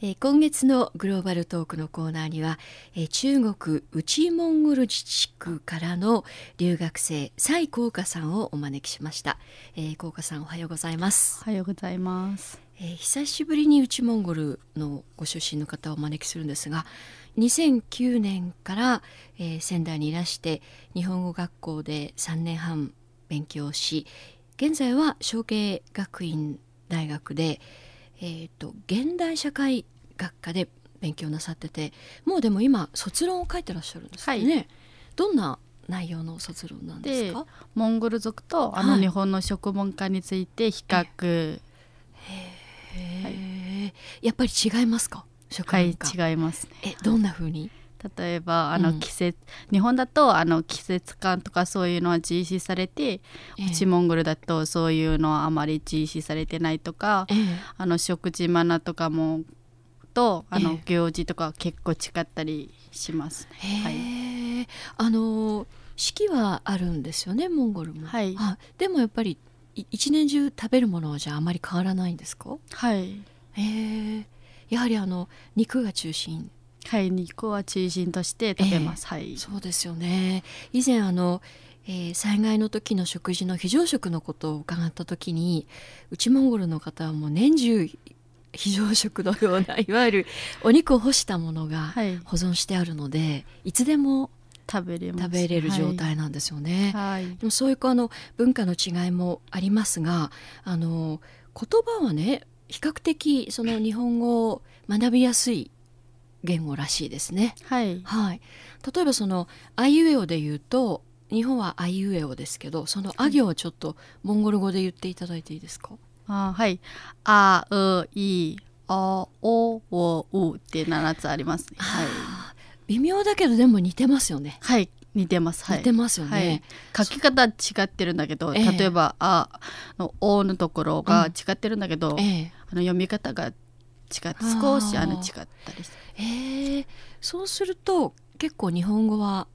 えー、今月のグローバルトークのコーナーには、えー、中国内モンゴル自治区からの留学生蔡光華さんをお招きしました、えー、光華さんおはようございます。おはようございます、えー、久しぶりに内モンゴルのご出身の方をお招きするんですが2009年から、えー、仙台にいらして日本語学校で3年半勉強し現在は小慶学院大学でえーと、現代社会学科で勉強なさっててもうでも今卒論を書いてらっしゃるんですよね、はい、どんな内容の卒論なんですか？モンゴル族とあの日本の食文化について比較、はい、はい、やっぱり違いますか？食文化。はい違います、ね、えどんな風に？例えばあの季節、うん、日本だとあの季節感とかそういうのは実施されて、えー、内モンゴルだとそういうのはあまり実施されてないとか、えー、あの食事マナーとかもとあの、行事とか結構違ったりします、ね、はい、あの四季はあるんですよねモンゴルも。はい、でもやっぱり一年中食べるものはじゃああまり変わらないんですか？はい。え。やはりあの肉が中心はい肉は中心として食べます、えー、はい。そうですよね。以前あの、えー、災害の時の食事の非常食のことを伺った時に内モンゴルの方はもう年中非常食のような いわゆるお肉を干したものが保存してあるので、はい、いつでも食べれ食べれる状態なんですよね。はい、でもそういうあの文化の違いもありますがあの言葉はね比較的その日本語を学びやすい言語らしいですね。はい、はい、例えばそのあいうえおで言うと日本はあいうえおですけどそのあ行をちょっとモンゴル語で言っていただいていいですか、あはい。あういおおおうって七つありますね。はい。微妙だけどでも似てますよね。はい。似てます。はい、似てますよね、はい、書き方違ってるんだけど、例えば「あ」の「お」のところが違ってるんだけど、うん、あの読み方が違って少しあの違ったりして。えー、そうすると結構日本語は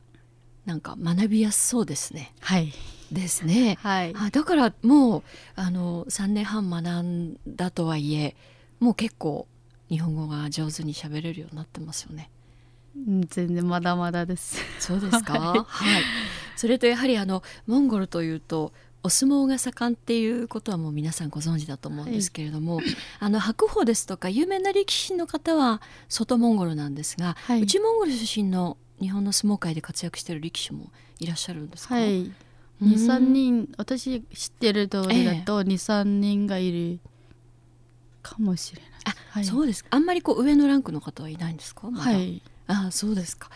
なんか学びやすそうですね。はいですね。はい、あだからもうあの3年半学んだとはいえもう結構日本語が上手に喋れるようになってますよね。全然まだまだです。そうですか？はい、はい。それとやはりあのモンゴルというとお相撲が盛んっていうことはもう皆さんご存知だと思うんですけれども、はい、あの白鵬ですとか有名な力士の方は外モンゴルなんですが、はい、内モンゴル出身の日本の相撲界で活躍している力士もいらっしゃるんですか、はい、23人私知ってる通りだと23、え。ー、人がいるかもしれない。あ、はい、そうですあんまりこう上のランクの方はいないんですか、ま、はい。あそうですか。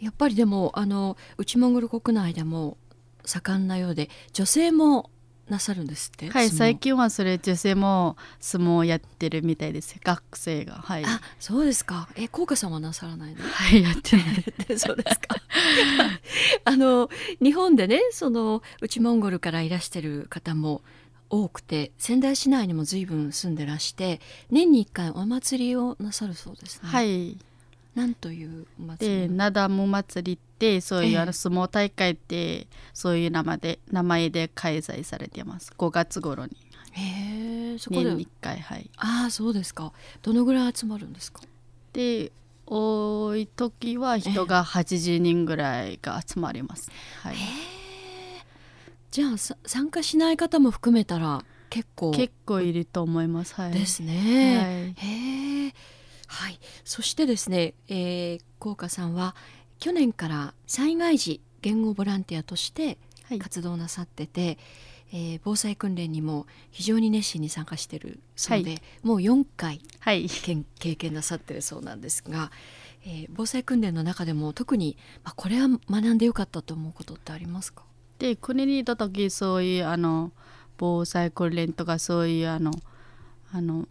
やっぱりでもあの内モンゴル国内でも盛んなようで女性もなさるんですって？はい最近はそれ女性も相撲をやってるみたいです。学生がはい。あそうですか。え効果さんはなさらないの？はいやってない そうですか。あの日本でねその内モンゴルからいらしてる方も多くて仙台市内にも随分住んでらして年に1回お祭りをなさるそうですね。はいなんというお祭りでなだむ祭りってそういうあの相撲大会ってそういう名前で名前で開催されてます。5月頃に。へえそこで。年に1回はい。ああそうですか。どのぐらい集まるんですか？で多い時は人が80人ぐらいが集まります、はい、じゃあ参加しない方も含めたら結構。結構いると思います、はい、ですね、はい、へえはい、そしてですね、えー、高華さんは去年から災害時言語ボランティアとして活動なさってて、はい、えー、防災訓練にも非常に熱心に参加してるそうで、はい、もう4回、はい、経験なさってるそうなんですが、えー、防災訓練の中でも特に、まあ、これは学んでよかったと思うことってありますか？で国にいた時そういうあの防災訓練とかそういうあのあの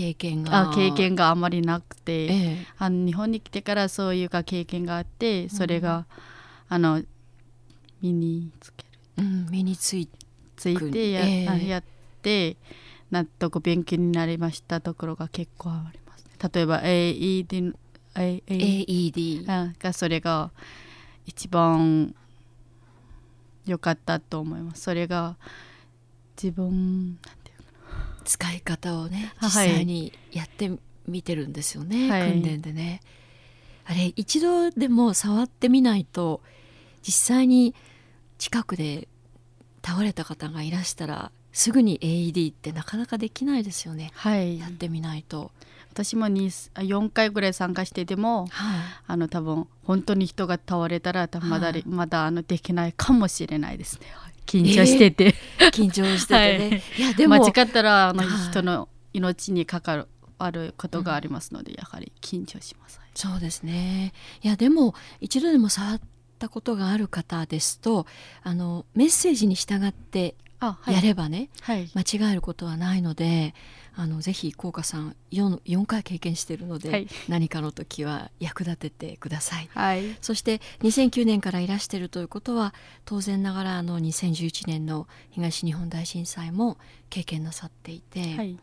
経験が。あ経験があまりなくて、ええ、あの日本に来てからそういうか経験があってそれが、うん、あの身につける、うん、身についついてやえやって納得勉強になりましたところが結構あります、ね、例えば AED, AED がそれが一番良かったと思います。それが自分使い方をね実際にやってみてるんですよね、はい、訓練でね。あれ一度でも触ってみないと実際に近くで倒れた方がいらしたらすぐに AED ってなかなかできないですよね、はい、やってみないと。私も4回ぐらい参加してても、はい、あの多分本当に人が倒れたらまだ、はい、まだあのできないかもしれないですね。緊張してて、えー、緊張しててね、はい、いやでも間違ったらあの人の命にかかるあることがありますので、うん、やはり緊張します、そうですね。いやでも一度でも触ったことがある方ですとあのメッセージに従ってやればね、はい、間違えることはないのであのぜひ効果さん 4, 4回経験しているので、はい、何かの時は役立ててください、はい、そして2009年からいらしているということは当然ながらあの2011年の東日本大震災も経験なさっていて、はい、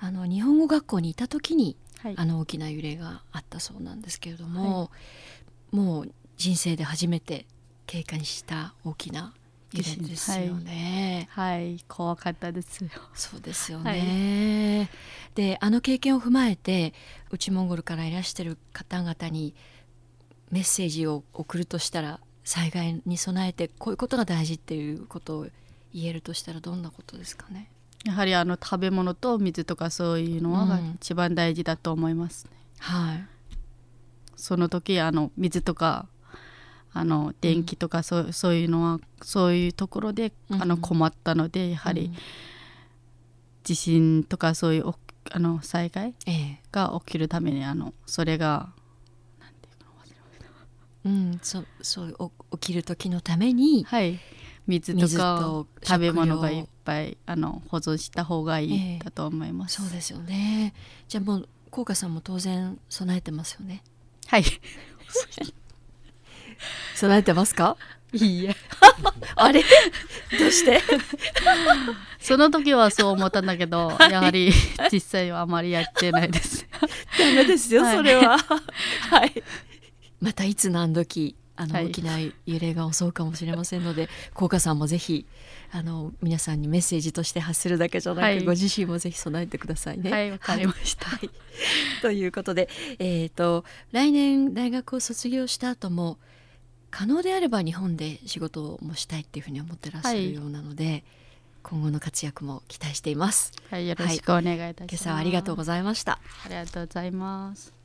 あの日本語学校にいた時に、あの大きな揺れがあったそうなんですけれども、もう人生で初めて経験した大きな揺れですよね、はい、はい、怖かったですよ。そうですよね、はい、であの経験を踏まえて内モンゴルからいらしてる方々にメッセージを送るとしたら災害に備えてこういうことが大事っていうことを言えるとしたらどんなことですかね？やはりあの食べ物と水とかそういうのは一番大事だと思いますね、うん、はい。その時あの水とかあの電気とかそううん、そういうのはそういうところで、あの困ったのでやはり、地震とかそういうあの災害が起きるためにあのそれがうん、そそう起きる時のために、はい、水とか食べ物がいっぱいあの保存した方がいいだと思います、えー、そうですよね。じゃあもう効果さんも当然備えてますよね。はい 備えてますか？いいえ。あれ？どうして？その時はそう思ったんだけどやはり実際はあまりやってないです。ダメですよ、はい、それは。はい。またいつ何時あの、大きな揺れが襲うかもしれませんので効果さんもぜひあの皆さんにメッセージとして発するだけじゃなく、はい、ご自身もぜひ備えてくださいね。はいわかりました、はい、ということで、えーと、来年大学を卒業した後も可能であれば日本で仕事もしたいっていうふうに思ってらっしゃるようなので、はい、今後の活躍も期待しています。はい、よろしくお願いいたします。今朝はありがとうございました。ありがとうございます。